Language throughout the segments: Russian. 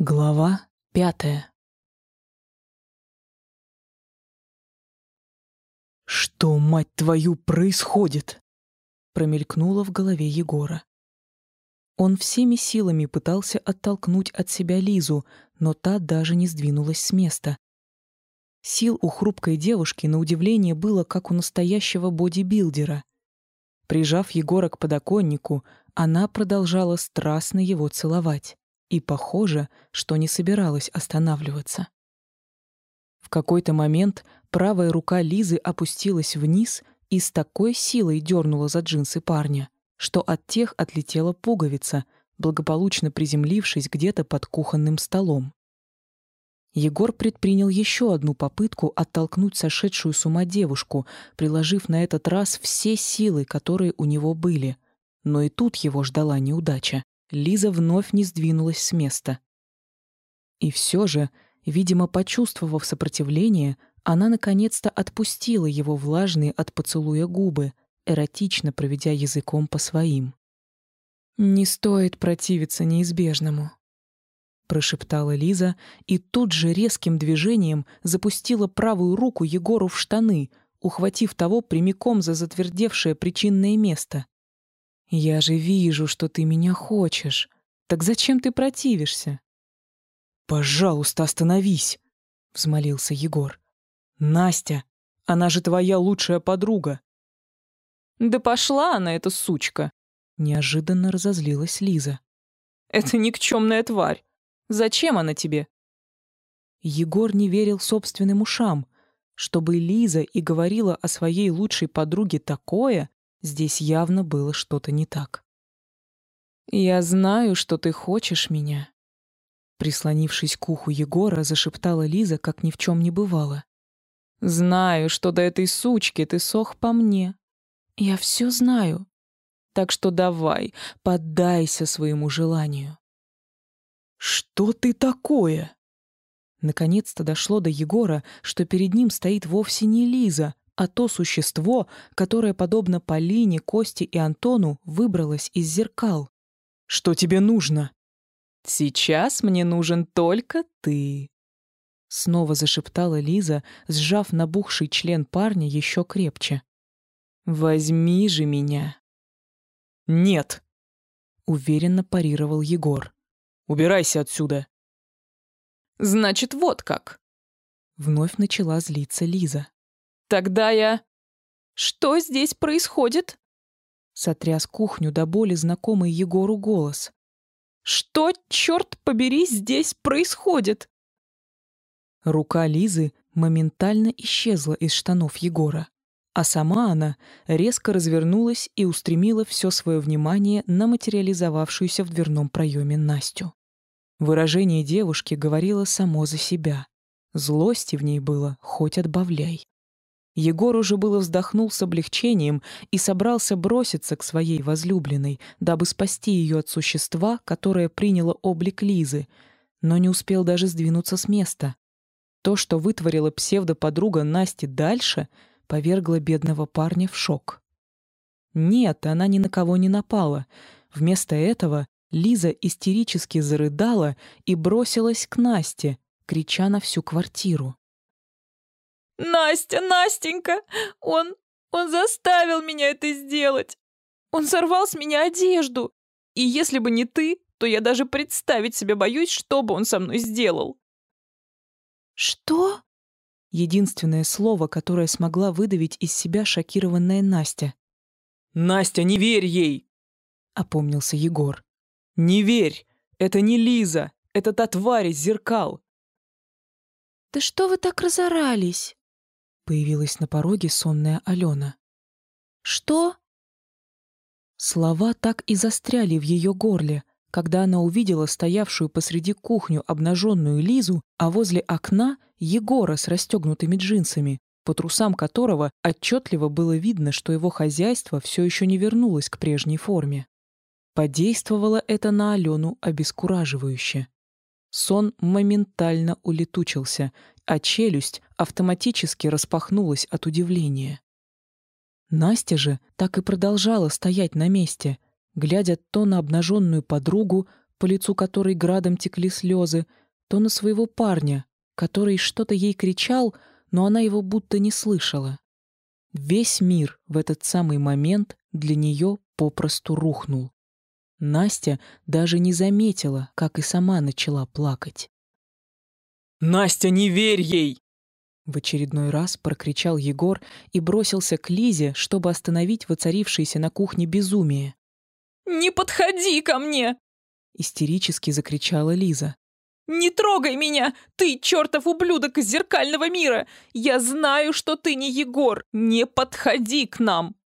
Глава пятая «Что, мать твою, происходит?» промелькнуло в голове Егора. Он всеми силами пытался оттолкнуть от себя Лизу, но та даже не сдвинулась с места. Сил у хрупкой девушки, на удивление, было как у настоящего бодибилдера. Прижав Егора к подоконнику, она продолжала страстно его целовать и похоже, что не собиралась останавливаться. В какой-то момент правая рука Лизы опустилась вниз и с такой силой дернула за джинсы парня, что от тех отлетела пуговица, благополучно приземлившись где-то под кухонным столом. Егор предпринял еще одну попытку оттолкнуть сошедшую с ума девушку, приложив на этот раз все силы, которые у него были. Но и тут его ждала неудача. Лиза вновь не сдвинулась с места. И все же, видимо, почувствовав сопротивление, она наконец-то отпустила его влажные от поцелуя губы, эротично проведя языком по своим. «Не стоит противиться неизбежному», — прошептала Лиза и тут же резким движением запустила правую руку Егору в штаны, ухватив того прямиком за затвердевшее причинное место. «Я же вижу, что ты меня хочешь. Так зачем ты противишься?» «Пожалуйста, остановись!» — взмолился Егор. «Настя, она же твоя лучшая подруга!» «Да пошла она, эта сучка!» — неожиданно разозлилась Лиза. «Это никчемная тварь! Зачем она тебе?» Егор не верил собственным ушам. Чтобы Лиза и говорила о своей лучшей подруге такое, Здесь явно было что-то не так. «Я знаю, что ты хочешь меня», Прислонившись к уху Егора, зашептала Лиза, как ни в чем не бывало. «Знаю, что до этой сучки ты сох по мне. Я все знаю. Так что давай, поддайся своему желанию». «Что ты такое?» Наконец-то дошло до Егора, что перед ним стоит вовсе не Лиза, а то существо, которое, подобно Полине, Косте и Антону, выбралось из зеркал. «Что тебе нужно?» «Сейчас мне нужен только ты», — снова зашептала Лиза, сжав набухший член парня еще крепче. «Возьми же меня». «Нет», — уверенно парировал Егор. «Убирайся отсюда». «Значит, вот как». Вновь начала злиться Лиза. Тогда я... Что здесь происходит? Сотряс кухню до боли знакомый Егору голос. Что, черт побери, здесь происходит? Рука Лизы моментально исчезла из штанов Егора, а сама она резко развернулась и устремила все свое внимание на материализовавшуюся в дверном проеме Настю. Выражение девушки говорило само за себя. Злости в ней было хоть отбавляй. Егор уже было вздохнул с облегчением и собрался броситься к своей возлюбленной, дабы спасти ее от существа, которое приняло облик Лизы, но не успел даже сдвинуться с места. То, что вытворила псевдоподруга Насти дальше, повергло бедного парня в шок. Нет, она ни на кого не напала. Вместо этого Лиза истерически зарыдала и бросилась к Насте, крича на всю квартиру. Настя, Настенька, он... он заставил меня это сделать. Он сорвал с меня одежду. И если бы не ты, то я даже представить себе боюсь, что бы он со мной сделал. Что? Единственное слово, которое смогла выдавить из себя шокированная Настя. «Настя, не верь ей!» — опомнился Егор. «Не верь! Это не Лиза! Это та тварь из зеркал!» «Да что вы так разорались?» Появилась на пороге сонная Алена. «Что?» Слова так и застряли в ее горле, когда она увидела стоявшую посреди кухню обнаженную Лизу, а возле окна Егора с расстегнутыми джинсами, по трусам которого отчетливо было видно, что его хозяйство все еще не вернулось к прежней форме. Подействовало это на Алену обескураживающе. Сон моментально улетучился, а челюсть автоматически распахнулась от удивления. Настя же так и продолжала стоять на месте, глядя то на обнаженную подругу, по лицу которой градом текли слезы, то на своего парня, который что-то ей кричал, но она его будто не слышала. Весь мир в этот самый момент для нее попросту рухнул. Настя даже не заметила, как и сама начала плакать. «Настя, не верь ей!» В очередной раз прокричал Егор и бросился к Лизе, чтобы остановить воцарившееся на кухне безумие. «Не подходи ко мне!» Истерически закричала Лиза. «Не трогай меня! Ты, чертов ублюдок из зеркального мира! Я знаю, что ты не Егор! Не подходи к нам!»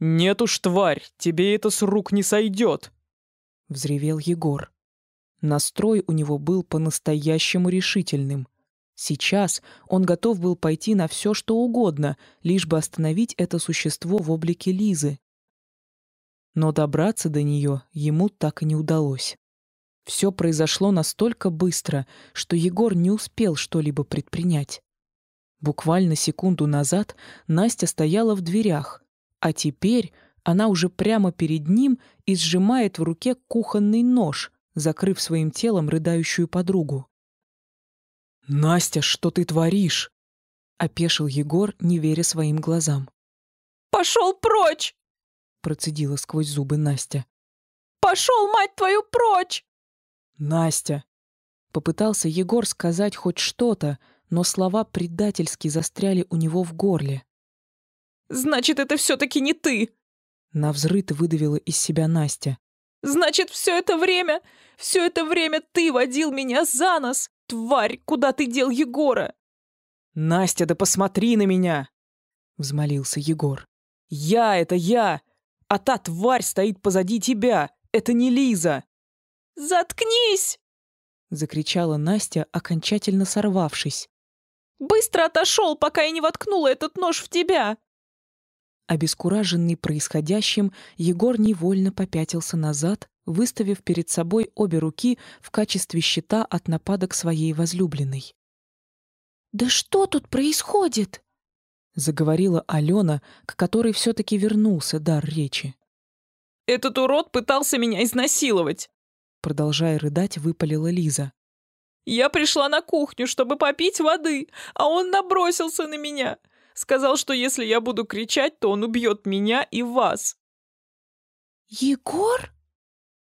«Нет уж, тварь, тебе это с рук не сойдет!» — взревел Егор. Настрой у него был по-настоящему решительным. Сейчас он готов был пойти на все, что угодно, лишь бы остановить это существо в облике Лизы. Но добраться до нее ему так и не удалось. Все произошло настолько быстро, что Егор не успел что-либо предпринять. Буквально секунду назад Настя стояла в дверях, а теперь она уже прямо перед ним и сжимает в руке кухонный нож, закрыв своим телом рыдающую подругу. «Настя, что ты творишь?» — опешил Егор, не веря своим глазам. «Пошел прочь!» — процедила сквозь зубы Настя. «Пошел, мать твою, прочь!» «Настя!» Попытался Егор сказать хоть что-то, но слова предательски застряли у него в горле. «Значит, это все-таки не ты!» Навзрыд выдавила из себя Настя. «Значит, все это время, все это время ты водил меня за нос! «Тварь, куда ты дел Егора?» «Настя, да посмотри на меня!» — взмолился Егор. «Я — это я! А та тварь стоит позади тебя! Это не Лиза!» «Заткнись!» — закричала Настя, окончательно сорвавшись. «Быстро отошел, пока я не воткнула этот нож в тебя!» Обескураженный происходящим, Егор невольно попятился назад, выставив перед собой обе руки в качестве щита от нападок своей возлюбленной. «Да что тут происходит?» — заговорила Алена, к которой все-таки вернулся дар речи. «Этот урод пытался меня изнасиловать!» Продолжая рыдать, выпалила Лиза. «Я пришла на кухню, чтобы попить воды, а он набросился на меня. Сказал, что если я буду кричать, то он убьет меня и вас». «Егор?»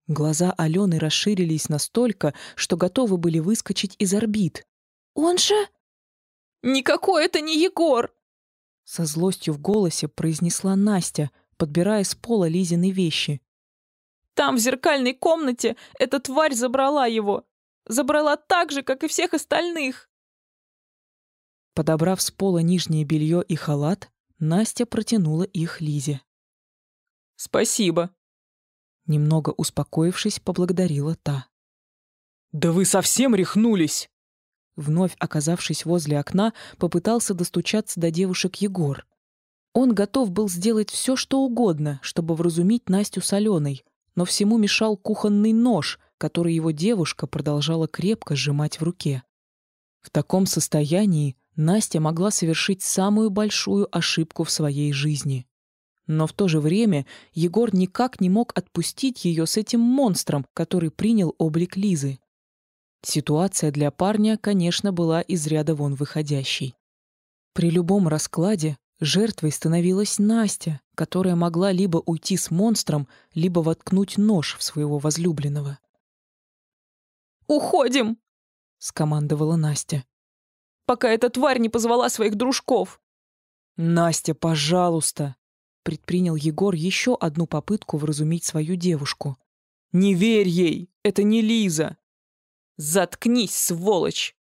Глаза Алены расширились настолько, что готовы были выскочить из орбит. «Он же...» «Никакой это не Егор!» Со злостью в голосе произнесла Настя, подбирая с пола Лизины вещи. «Там, в зеркальной комнате, эта тварь забрала его. Забрала так же, как и всех остальных!» Подобрав с пола нижнее белье и халат, Настя протянула их Лизе. «Спасибо», Немного успокоившись, поблагодарила та. «Да вы совсем рехнулись!» Вновь оказавшись возле окна, попытался достучаться до девушек Егор. Он готов был сделать все, что угодно, чтобы вразумить Настю с Аленой, но всему мешал кухонный нож, который его девушка продолжала крепко сжимать в руке. В таком состоянии Настя могла совершить самую большую ошибку в своей жизни. Но в то же время Егор никак не мог отпустить ее с этим монстром, который принял облик Лизы. Ситуация для парня, конечно, была из ряда вон выходящей. При любом раскладе жертвой становилась Настя, которая могла либо уйти с монстром, либо воткнуть нож в своего возлюбленного. «Уходим!» — скомандовала Настя. «Пока эта тварь не позвала своих дружков!» «Настя, пожалуйста!» предпринял Егор еще одну попытку вразумить свою девушку. «Не верь ей! Это не Лиза!» «Заткнись, сволочь!»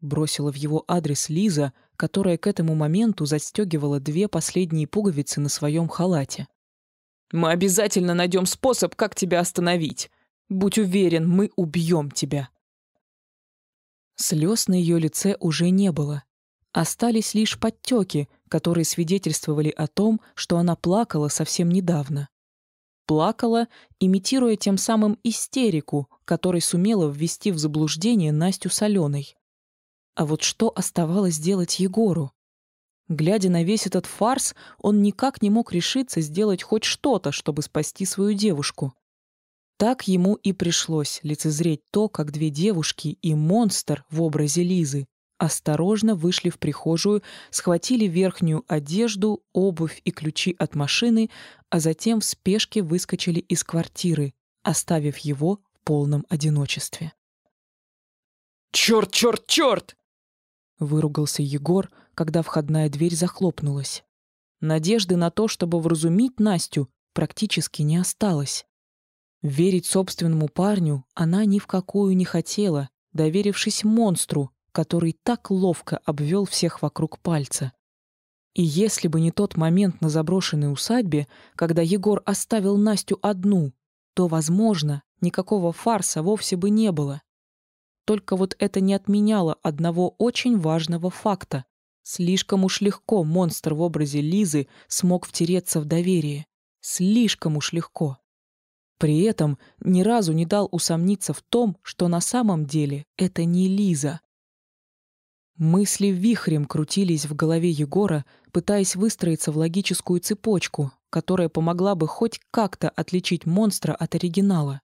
Бросила в его адрес Лиза, которая к этому моменту застегивала две последние пуговицы на своем халате. «Мы обязательно найдем способ, как тебя остановить. Будь уверен, мы убьем тебя!» Слез на ее лице уже не было. Остались лишь подтеки, которые свидетельствовали о том, что она плакала совсем недавно. Плакала, имитируя тем самым истерику, которой сумела ввести в заблуждение Настю с. А вот что оставалось делать Егору? Глядя на весь этот фарс, он никак не мог решиться сделать хоть что-то, чтобы спасти свою девушку. Так ему и пришлось лицезреть то, как две девушки и монстр в образе Лизы осторожно вышли в прихожую, схватили верхнюю одежду, обувь и ключи от машины, а затем в спешке выскочили из квартиры, оставив его в полном одиночестве. «Черт, черт, черт!» — выругался Егор, когда входная дверь захлопнулась. Надежды на то, чтобы вразумить Настю, практически не осталось. Верить собственному парню она ни в какую не хотела, доверившись монстру, который так ловко обвел всех вокруг пальца. И если бы не тот момент на заброшенной усадьбе, когда Егор оставил Настю одну, то, возможно, никакого фарса вовсе бы не было. Только вот это не отменяло одного очень важного факта. Слишком уж легко монстр в образе Лизы смог втереться в доверие. Слишком уж легко. При этом ни разу не дал усомниться в том, что на самом деле это не Лиза. Мысли вихрем крутились в голове Егора, пытаясь выстроиться в логическую цепочку, которая помогла бы хоть как-то отличить монстра от оригинала.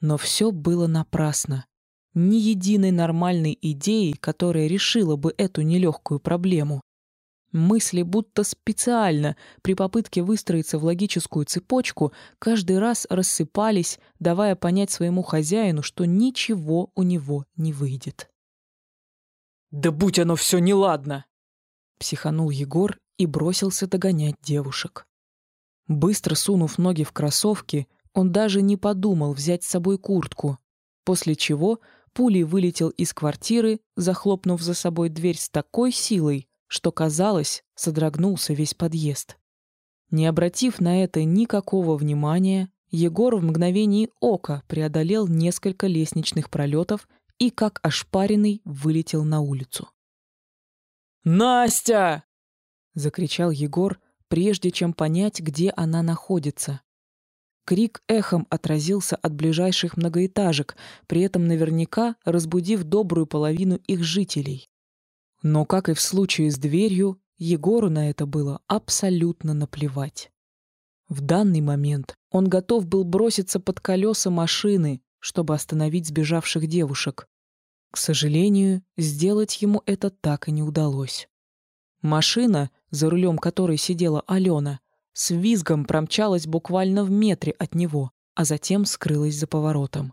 Но все было напрасно. Ни единой нормальной идеи, которая решила бы эту нелегкую проблему. Мысли будто специально при попытке выстроиться в логическую цепочку каждый раз рассыпались, давая понять своему хозяину, что ничего у него не выйдет. «Да будь оно все неладно!» Психанул Егор и бросился догонять девушек. Быстро сунув ноги в кроссовки, он даже не подумал взять с собой куртку, после чего пулей вылетел из квартиры, захлопнув за собой дверь с такой силой, что, казалось, содрогнулся весь подъезд. Не обратив на это никакого внимания, Егор в мгновение ока преодолел несколько лестничных пролетов и, как ошпаренный, вылетел на улицу. «Настя!» — закричал Егор, прежде чем понять, где она находится. Крик эхом отразился от ближайших многоэтажек, при этом наверняка разбудив добрую половину их жителей. Но, как и в случае с дверью, Егору на это было абсолютно наплевать. В данный момент он готов был броситься под колеса машины, чтобы остановить сбежавших девушек. К сожалению, сделать ему это так и не удалось. Машина, за рулем которой сидела Алена, с визгом промчалась буквально в метре от него, а затем скрылась за поворотом.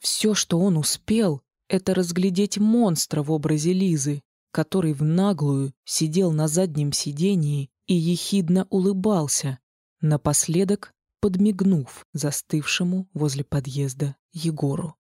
Все, что он успел, это разглядеть монстра в образе Лизы, который в наглую сидел на заднем сидении и ехидно улыбался, напоследок подмигнув застывшему возле подъезда Егору.